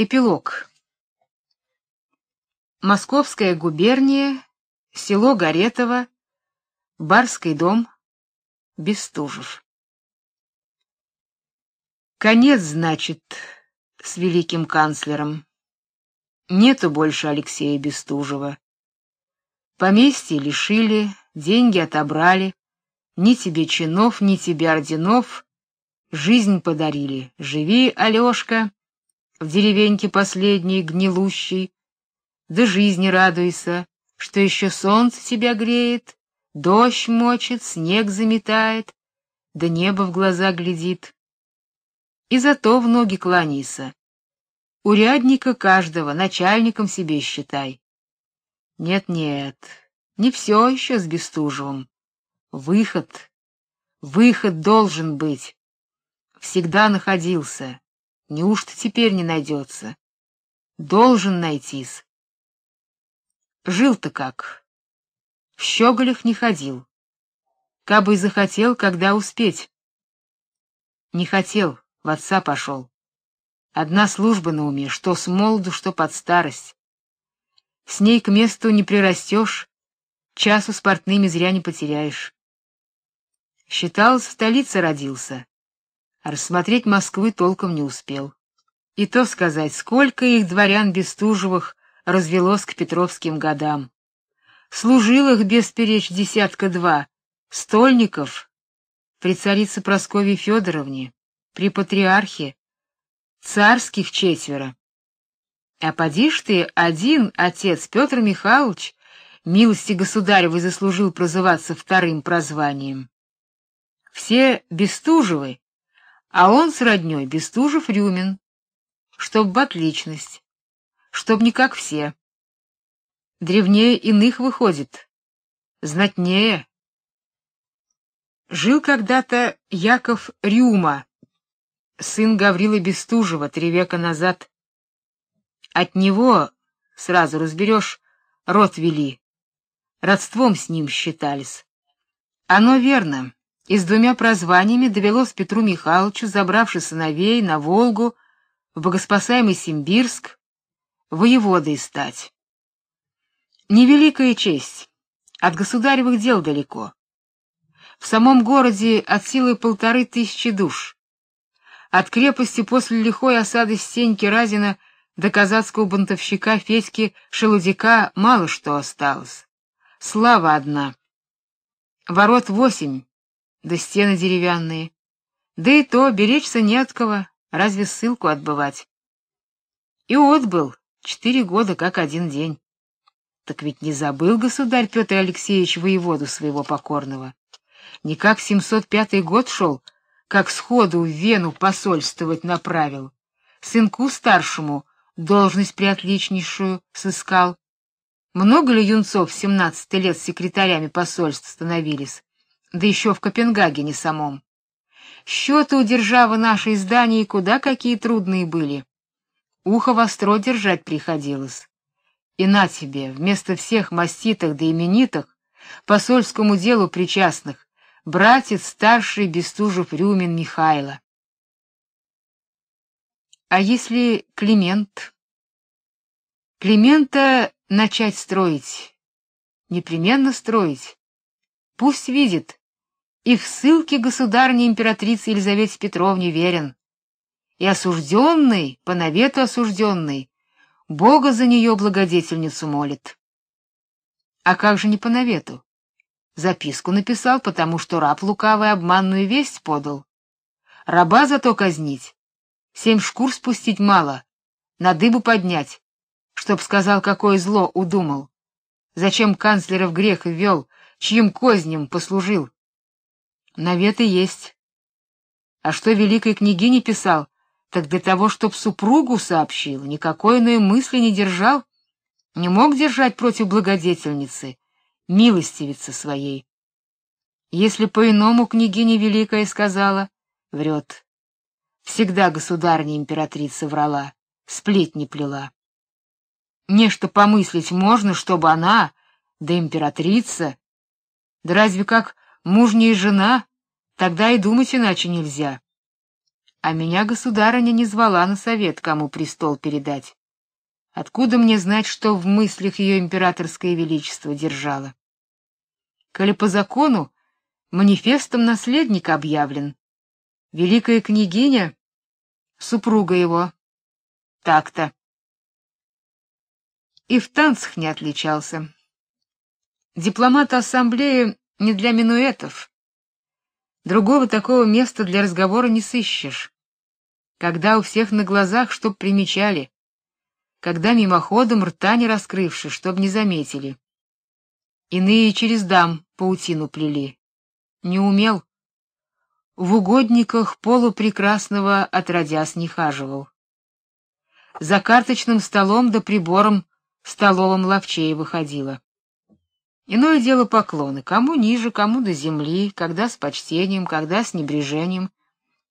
Эпилог. Московская губерния, село Горетово, Барский дом, Бестужев. Конец, значит, с великим канцлером. Нету больше Алексея Бестужева. Поместье лишили, деньги отобрали, ни тебе чинов, ни тебе орденов, жизнь подарили. Живи, Алёшка в деревеньке последней гнилущей, да жизни радуйся, что еще солнце тебя греет, дождь мочит, снег заметает, да небо в глаза глядит. И зато в ноги кланяйся. Урядника каждого начальником себе считай. Нет-нет, не все еще с Бестужевым. Выход, выход должен быть. Всегда находился. Неужто теперь не найдется? Должен найтись. Жил-то как? В щеголях не ходил. Кабы захотел, когда успеть. Не хотел, в отца пошел. Одна служба на уме, что с молоду, что под старость. С ней к месту не прирастешь, часу с портными зря не потеряешь. Считал, в столице родился, рассмотреть Москвы толком не успел. И то сказать, сколько их дворян Бестужевых развелось к Петровским годам. Служил их без перечь десятка два, стольников при царице Прасковье Федоровне, при патриархе, царских четверо. А поди ж ты, один отец Петр Михайлович, милости государевой заслужил прозываться вторым прозванием. Все Бестужевы а он с роднёй Бестужев-Рюмин, чтоб отличность, чтоб не как все. Древнее иных выходит, знатнее. Жил когда-то Яков Рюма, сын Гаврилы Бестужева, три века назад. От него, сразу разберешь, род вели, родством с ним считались. Оно верно и с двумя прозваниями довелось Петру Михайловичу, забравши сыновей на Волгу, в богоспасаемый Симбирск, воеводой стать. Невеликая честь, от государевых дел далеко. В самом городе от силы полторы тысячи душ. От крепости после лихой осады Стеньки Разина до казацкого бунтовщика Федьки Шелудяка мало что осталось. Слава одна. Ворот восемь, да стены деревянные. Да и то беречься не от кого, разве ссылку отбывать. И отбыл четыре года как один день. Так ведь не забыл государь Петр Алексеевич воеводу своего покорного. Не как 705 год шел, как сходу в Вену посольствовать направил. Сынку старшему должность приотличнейшую сыскал. Много ли юнцов в 17 лет секретарями посольств становились? Да еще в Копенгагене самом. Счеты у державы нашей здания куда какие трудные были. Ухо востро держать приходилось. И на тебе, вместо всех маститых да именитых, посольскому делу причастных, братец старший Бестужев Рюмин Михайло. А если Климент? Климента начать строить, непременно строить. Пусть видит, и в ссылке государни императрицы Елизавете Петровне верен. И осужденный, по навету осужденный, Бога за нее благодетельницу молит. А как же не по навету? Записку написал, потому что раб лукавый обманную весть подал. Раба зато казнить, семь шкур спустить мало, на дыбу поднять, чтоб сказал, какое зло удумал. Зачем канцлера в грех ввел, чьим козням послужил? Наветы есть. А что великой княгине писал, так для того, чтоб супругу сообщил, никакой иной мысли не держал, не мог держать против благодетельницы, милостивицы своей. Если по-иному княгиня великая сказала, врет. Всегда государня императрица врала, сплетни плела. Нечто помыслить можно, чтобы она, да императрица, да разве как мужняя жена, тогда и думать иначе нельзя. А меня государыня не звала на совет, кому престол передать. Откуда мне знать, что в мыслях ее императорское величество держало? Коли по закону манифестом наследник объявлен, великая княгиня — супруга его. Так-то. И в танцах не отличался. Дипломат ассамблеи не для минуэтов. Другого такого места для разговора не сыщешь. Когда у всех на глазах, чтоб примечали, когда мимоходом рта не раскрывши, чтоб не заметили. Иные через дам паутину плели. Не умел. В угодниках полупрекрасного отродясь не хаживал. За карточным столом да прибором столовым ловчей выходила. Иное дело поклоны, кому ниже, кому до земли, когда с почтением, когда с небрежением,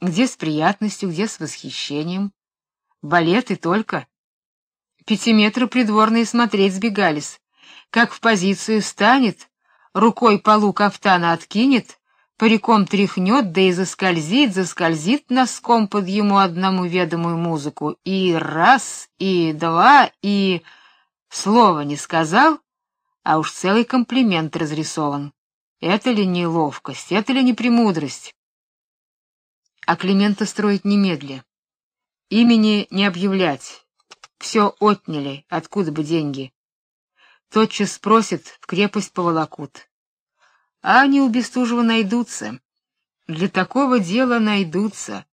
где с приятностью, где с восхищением. Балет и только. Пятиметры придворные смотреть сбегались, как в позицию станет, рукой полу кафтана откинет, париком тряхнет, да и заскользит, заскользит носком под ему одному ведомую музыку. И раз, и два, и... Слова не сказал, а уж целый комплимент разрисован. Это ли не ловкость, это ли не премудрость? А Климента строить немедля. Имени не объявлять. Все отняли, откуда бы деньги. Тотчас спросят, в крепость поволокут. А они у Бестужева найдутся. Для такого дела найдутся.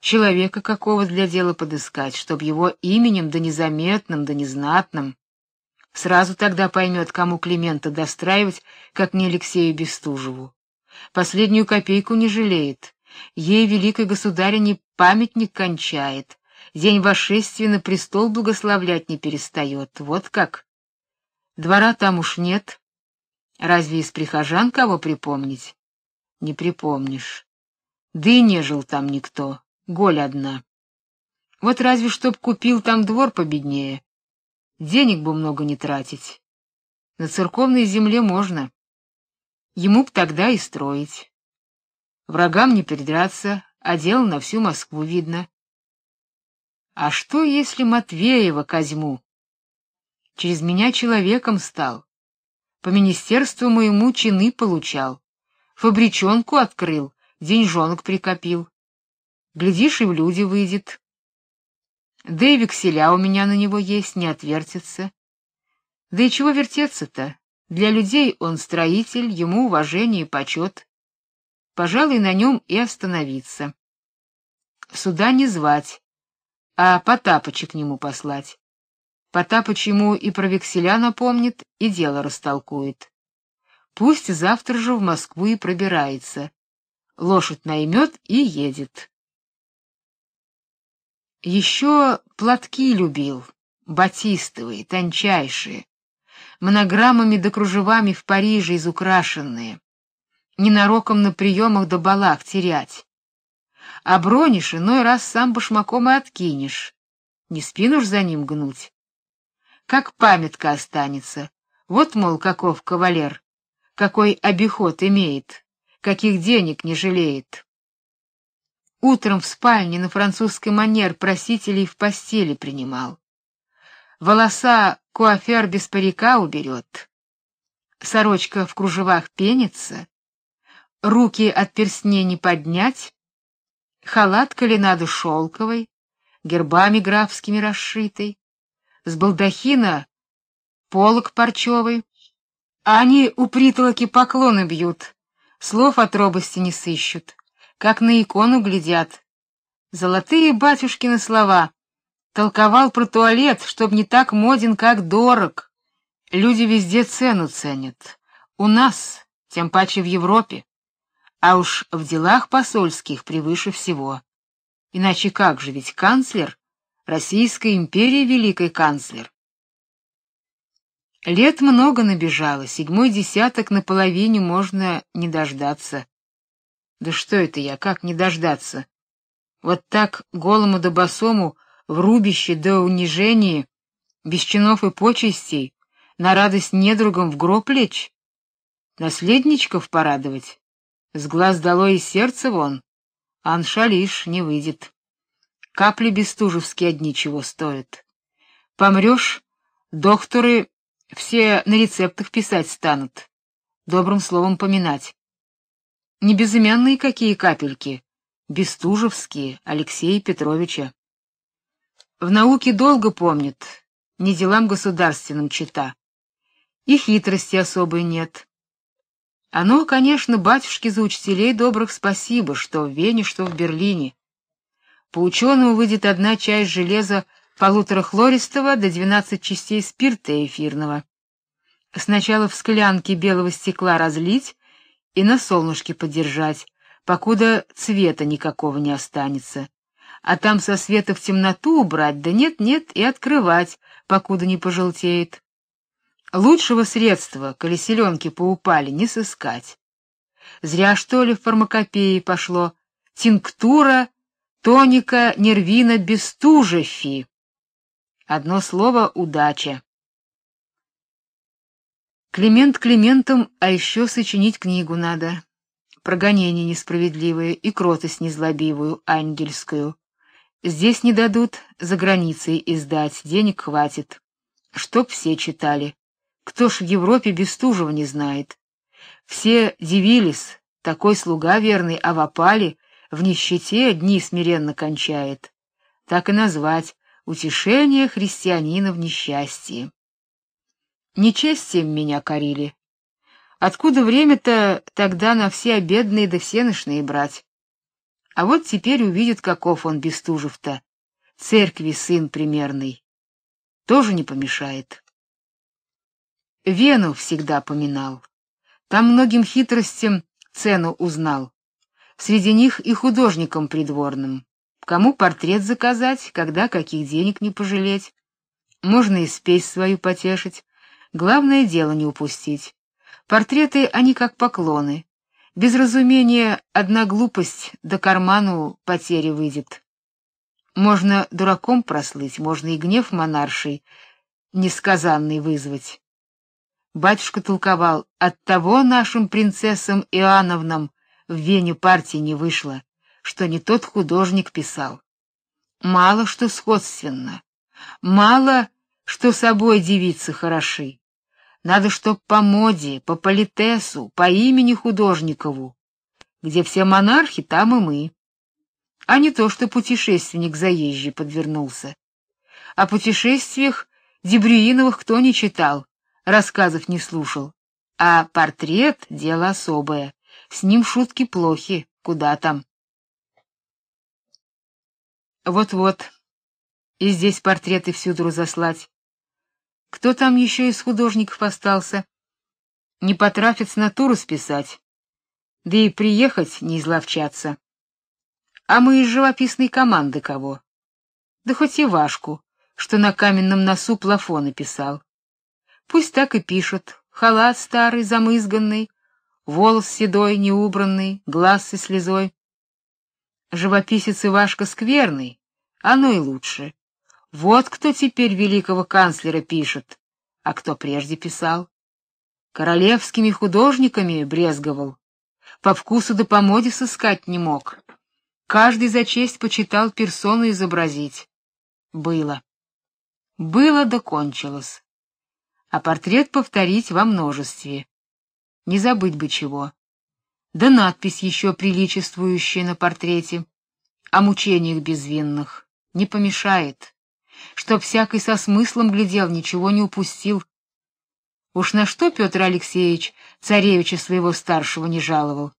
Человека какого для дела подыскать, чтоб его именем да незаметным, да незнатным Сразу тогда поймет, кому Климента достраивать, как не Алексею Бестужеву. Последнюю копейку не жалеет. Ей великой государине памятник кончает. День восшествия на престол благословлять не перестает. Вот как. Двора там уж нет. Разве из прихожан кого припомнить? Не припомнишь. Да и не жил там никто. Голь одна. Вот разве чтоб купил там двор победнее, Денег бы много не тратить. На церковной земле можно. Ему б тогда и строить. Врагам не придраться, а дело на всю Москву видно. А что, если Матвеева Козьму? Через меня человеком стал. По министерству моему чины получал. Фабричонку открыл, деньжонок прикопил. Глядишь, и в люди выйдет. Да и векселя у меня на него есть, не отвертится. Да и чего вертеться-то? Для людей он строитель, ему уважение и почет. Пожалуй, на нем и остановиться. Сюда не звать, а Потапыча к нему послать. Потапыч ему и про векселя напомнит, и дело растолкует. Пусть завтра же в Москву и пробирается. Лошадь наймет и едет. Еще платки любил, батистовые, тончайшие, монограммами да кружевами в Париже изукрашенные, ненароком на приемах да балах терять. А бронишь иной раз сам башмаком и откинешь, не спину за ним гнуть. Как памятка останется, вот, мол, каков кавалер, какой обиход имеет, каких денег не жалеет. Утром в спальне на французский манер просителей в постели принимал. Волоса куафер без парика уберет. Сорочка в кружевах пенится. Руки от перстней не поднять. Халат коленады шелковый, гербами графскими расшитый. С балдахина полог парчевый. А они у притолоки поклоны бьют, слов от робости не сыщут как на икону глядят. Золотые батюшкины слова. Толковал про туалет, чтоб не так моден, как дорог. Люди везде цену ценят. У нас, тем паче в Европе. А уж в делах посольских превыше всего. Иначе как же, ведь канцлер Российской империи великий канцлер. Лет много набежало, седьмой десяток наполовине можно не дождаться. Да что это я, как не дождаться? Вот так голому да босому в рубище до унижения, без чинов и почестей, на радость недругам в гроб лечь? Наследничков порадовать? С глаз долой и сердце вон. Аншалиш не выйдет. Капли бестужевские одни чего стоят. Помрешь, докторы все на рецептах писать станут, добрым словом поминать. Не безымянные какие капельки, бестужевские Алексея Петровича. В науке долго помнят, не делам государственным чита. И хитрости особой нет. Оно, конечно, батюшке за учителей добрых спасибо, что в Вене, что в Берлине. По ученому выйдет одна часть железа полуторахлористого до 12 частей спирта эфирного. Сначала в склянке белого стекла разлить и на солнышке подержать, покуда цвета никакого не останется. А там со света в темноту убрать, да нет-нет, и открывать, покуда не пожелтеет. Лучшего средства, коли селенки поупали, не сыскать. Зря, что ли, в фармакопеи пошло. Тинктура, тоника, нервина, бестужефи. Одно слово — удача. Климент Климентом, а еще сочинить книгу надо. Прогонение несправедливое и кротость незлобивую, ангельскую. Здесь не дадут, за границей издать, денег хватит. Чтоб все читали. Кто ж в Европе Бестужева не знает? Все дивились, такой слуга верный, а в опале, в нищете дни смиренно кончает. Так и назвать утешение христианина в несчастье. Нечестием меня корили. Откуда время-то тогда на все обедные да всеношные брать? А вот теперь увидят, каков он Бестужев-то, церкви сын примерный. Тоже не помешает. Вену всегда поминал. Там многим хитростям цену узнал. Среди них и художникам придворным. Кому портрет заказать, когда каких денег не пожалеть. Можно и спесь свою потешить. Главное дело не упустить. Портреты они как поклоны. Без разумения одна глупость до карману потери выйдет. Можно дураком прослыть, можно и гнев монарший несказанный вызвать. Батюшка толковал: "Оттого нашим принцессам Иоанновнам в Вене партии не вышло, что не тот художник писал. Мало что сходственно, мало что собой девицы хороши. Надо, чтоб по моде, по политесу, по имени художникову. Где все монархи, там и мы. А не то, что путешественник заезжий подвернулся. О путешествиях Дебрюиновых кто не читал, рассказов не слушал. А портрет — дело особое. С ним шутки плохи, куда там. Вот-вот. И здесь портреты всюду разослать. Кто там еще из художников остался? Не потрафит с натуру списать. Да и приехать не изловчаться. А мы из живописной команды кого? Да хоть и Вашку, что на каменном носу плафоны писал. Пусть так и пишут. Халат старый, замызганный, волос седой, неубранный, глаз со слезой. Живописец Ивашка скверный, оно и лучше. Вот кто теперь великого канцлера пишет, а кто прежде писал. Королевскими художниками брезговал, по вкусу да по моде сыскать не мог. Каждый за честь почитал персону изобразить. Было. Было да кончилось а портрет повторить во множестве. Не забыть бы чего. Да надпись еще приличествующая на портрете о мучениях безвинных не помешает, чтоб всякий со смыслом глядел, ничего не упустил. Уж на что Петр Алексеевич царевича своего старшего не жаловал,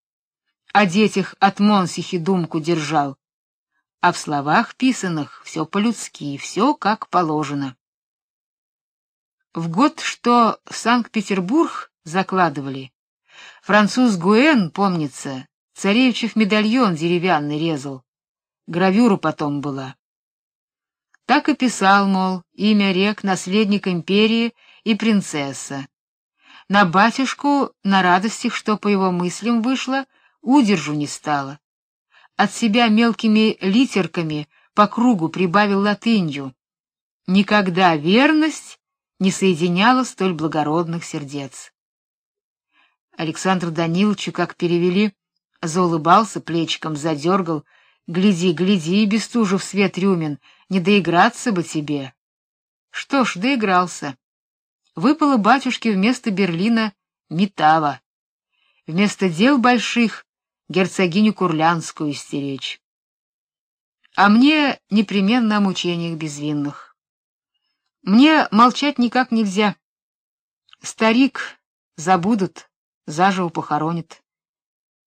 о детях от Монсихи думку держал, а в словах писанных все по-людски, все как положено. В год, что Санкт-Петербург закладывали, француз Гуэн, помнится, царевичев медальон деревянный резал. Гравюра потом была. Так и писал, мол, имя рек, наследник империи и принцесса. На батюшку, на радостях, что по его мыслям вышло, удержу не стало. От себя мелкими литерками по кругу прибавил латынью. Никогда верность не соединяло столь благородных сердец. Александру Даниловичу, как перевели, заулыбался плечиком, задергал. Гляди, гляди, Бестужев свет Рюмин, не доиграться бы тебе. Что ж, доигрался. Выпало батюшке вместо Берлина Метава. Вместо дел больших герцогиню Курлянскую истеречь. А мне непременно о мучениях безвинных. Мне молчать никак нельзя. Старик забудут, заживо похоронят.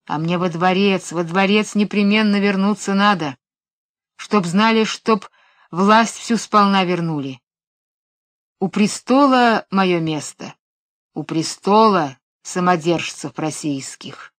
А мне во дворец, во дворец непременно вернуться надо, чтоб знали, чтоб власть всю сполна вернули. У престола мое место, у престола самодержцев российских.